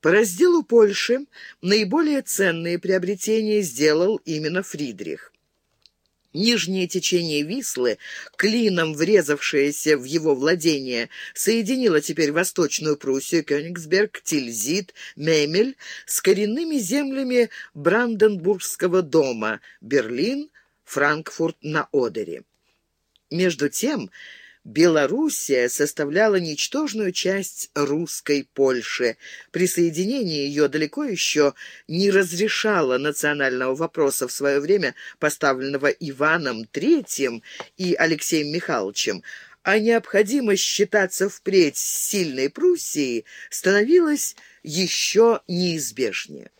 По разделу Польши наиболее ценные приобретения сделал именно Фридрих. Нижнее течение Вислы, клином врезавшееся в его владение, соединило теперь Восточную Пруссию, Кёнигсберг, Тильзит, Мемель с коренными землями Бранденбургского дома, Берлин, Франкфурт на Одере. Между тем, Белоруссия составляла ничтожную часть русской Польши. Присоединение ее далеко еще не разрешало национального вопроса в свое время, поставленного Иваном III и Алексеем Михайловичем, а необходимость считаться впредь с сильной Пруссией становилась еще неизбежнее.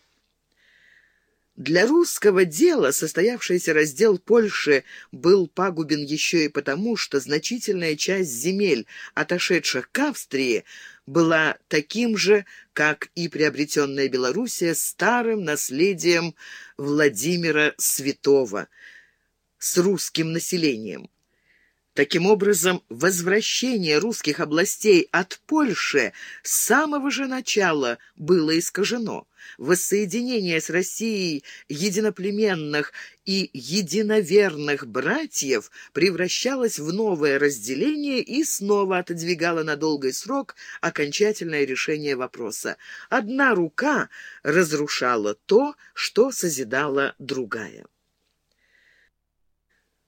Для русского дела состоявшийся раздел Польши был пагубен еще и потому, что значительная часть земель, отошедших к Австрии, была таким же, как и приобретенная Белоруссия, старым наследием Владимира Святого с русским населением. Таким образом, возвращение русских областей от Польши с самого же начала было искажено. Воссоединение с Россией единоплеменных и единоверных братьев превращалось в новое разделение и снова отодвигало на долгий срок окончательное решение вопроса. Одна рука разрушала то, что созидала другая.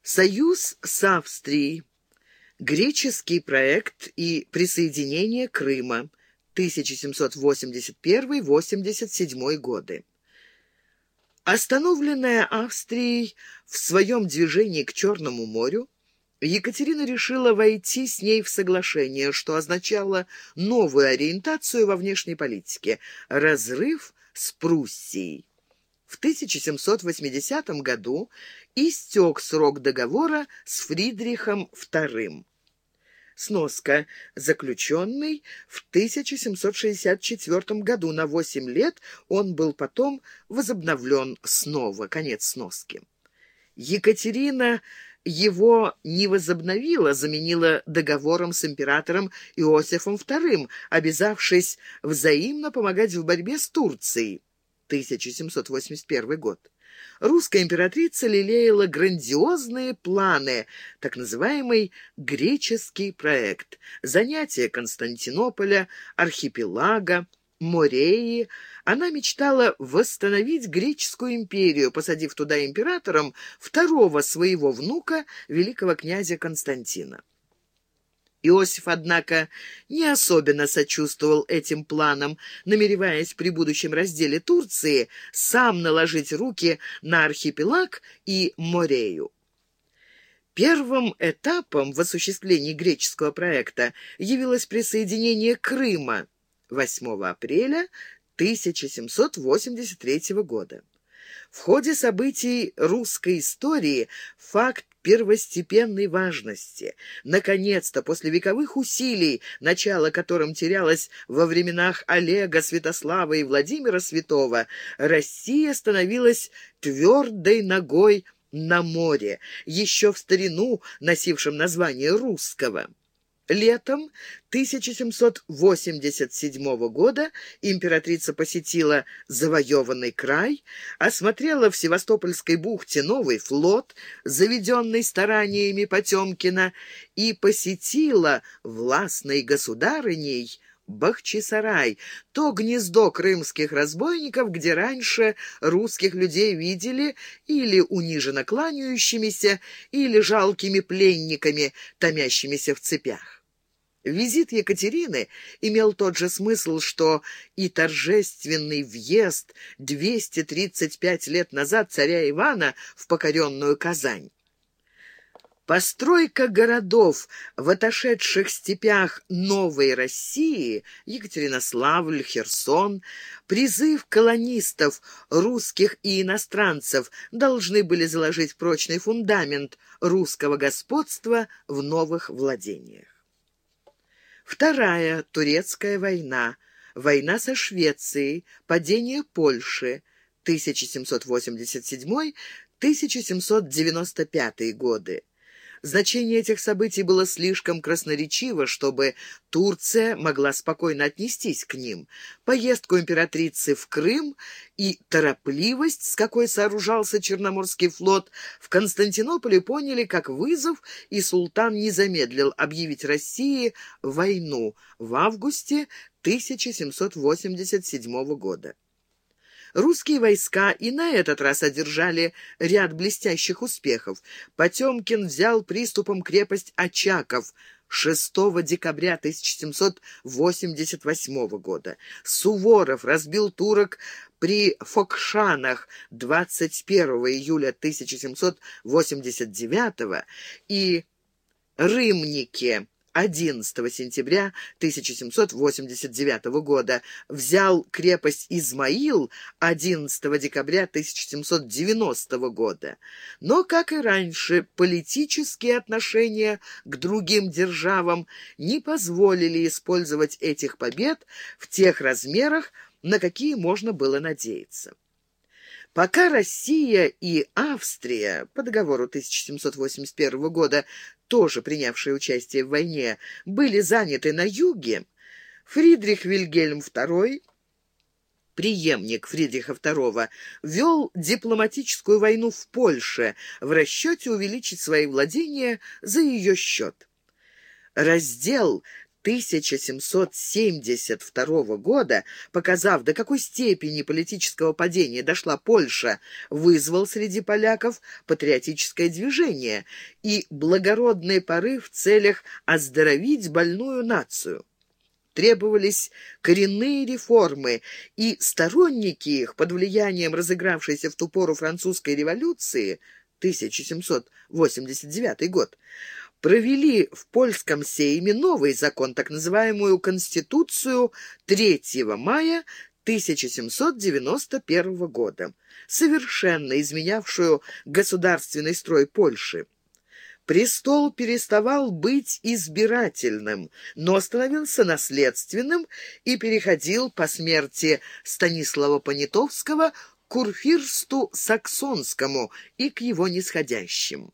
Союз с Австрией. Греческий проект и присоединение Крыма. 1781-87 годы. Остановленная Австрией в своем движении к Черному морю, Екатерина решила войти с ней в соглашение, что означало новую ориентацию во внешней политике – разрыв с Пруссией. В 1780 году истек срок договора с Фридрихом II. Сноска. Заключенный в 1764 году на 8 лет он был потом возобновлен снова. Конец сноски. Екатерина его не возобновила, заменила договором с императором Иосифом II, обязавшись взаимно помогать в борьбе с Турцией. 1781 год. Русская императрица лелеяла грандиозные планы, так называемый «греческий проект», занятие Константинополя, архипелага, Мореи. Она мечтала восстановить греческую империю, посадив туда императором второго своего внука, великого князя Константина. Иосиф, однако, не особенно сочувствовал этим планам, намереваясь при будущем разделе Турции сам наложить руки на архипелаг и Морею. Первым этапом в осуществлении греческого проекта явилось присоединение Крыма 8 апреля 1783 года. В ходе событий русской истории факт первостепенной важности. Наконец-то, после вековых усилий, начало которым терялось во временах Олега, Святослава и Владимира Святого, Россия становилась твердой ногой на море, еще в старину носившем название русского. Летом 1787 года императрица посетила завоеванный край, осмотрела в Севастопольской бухте новый флот, заведенный стараниями Потемкина, и посетила властной государыней Бахчисарай, то гнездо крымских разбойников, где раньше русских людей видели или униженно кланяющимися, или жалкими пленниками, томящимися в цепях. Визит Екатерины имел тот же смысл, что и торжественный въезд 235 лет назад царя Ивана в покоренную Казань. Постройка городов в отошедших степях Новой России, Екатеринославль, Херсон, призыв колонистов, русских и иностранцев должны были заложить прочный фундамент русского господства в новых владениях. Вторая Турецкая война. Война со Швецией. Падение Польши. 1787-1795 годы. Значение этих событий было слишком красноречиво, чтобы Турция могла спокойно отнестись к ним. Поездку императрицы в Крым и торопливость, с какой сооружался Черноморский флот, в Константинополе поняли как вызов, и султан не замедлил объявить России войну в августе 1787 года. Русские войска и на этот раз одержали ряд блестящих успехов. Потемкин взял приступом крепость Очаков 6 декабря 1788 года. Суворов разбил турок при Фокшанах 21 июля 1789 и Рымнике 11 сентября 1789 года, взял крепость Измаил 11 декабря 1790 года. Но, как и раньше, политические отношения к другим державам не позволили использовать этих побед в тех размерах, на какие можно было надеяться. Пока Россия и Австрия по договору 1781 года, тоже принявшие участие в войне, были заняты на юге, Фридрих Вильгельм II, преемник Фридриха II, вел дипломатическую войну в Польше в расчете увеличить свои владения за ее счет. Раздел 1772 года, показав, до какой степени политического падения дошла Польша, вызвал среди поляков патриотическое движение и благородный порыв в целях оздоровить больную нацию. Требовались коренные реформы, и сторонники их под влиянием разыгравшейся в ту пору французской революции 1789 год провели в польском сейме новый закон, так называемую Конституцию 3 мая 1791 года, совершенно изменявшую государственный строй Польши. Престол переставал быть избирательным, но становился наследственным и переходил по смерти Станислава Понятовского к курфирсту Саксонскому и к его нисходящим.